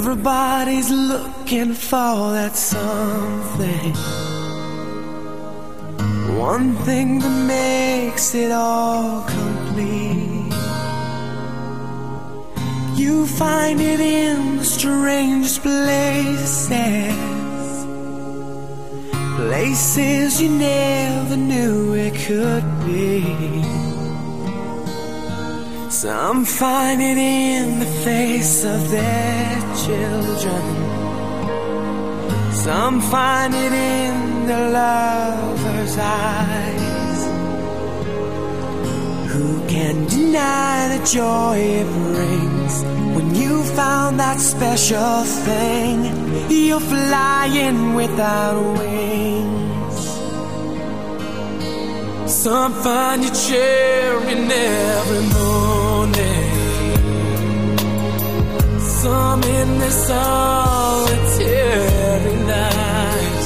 Everybody's looking for that something. One thing that makes it all complete. You find it in the strangest places. Places you never knew it could be. Some find it in the face of their children. Some find it in the lover's eyes. Who can deny the joy it brings when you found that special thing? You're flying without wings. Some find you cheering every morning. Some in the solitary night.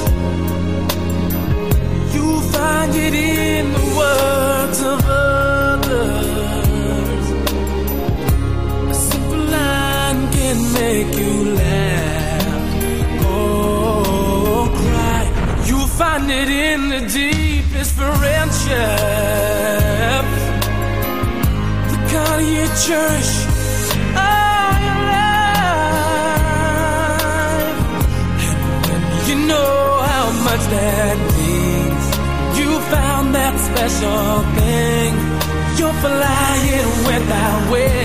You find it in the words of others. A simple line can make you laugh or cry. You find it in the deepest friendships. The kind you cherish much that means, you found that special thing. You're flying without wings.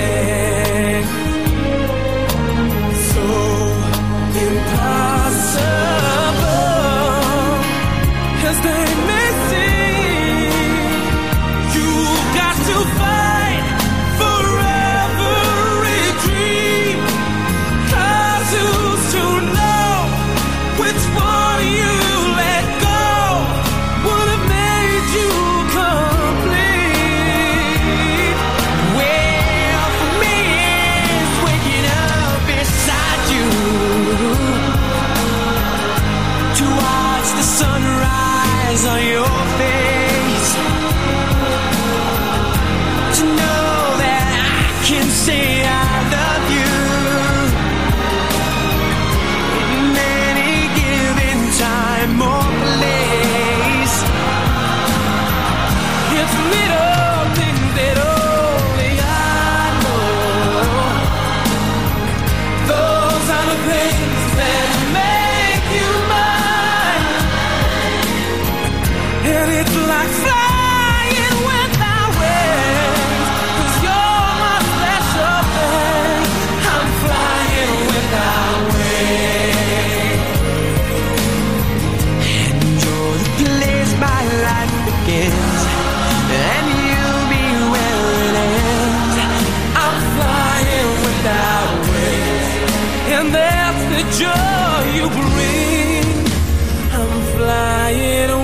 you bring. I'm flying.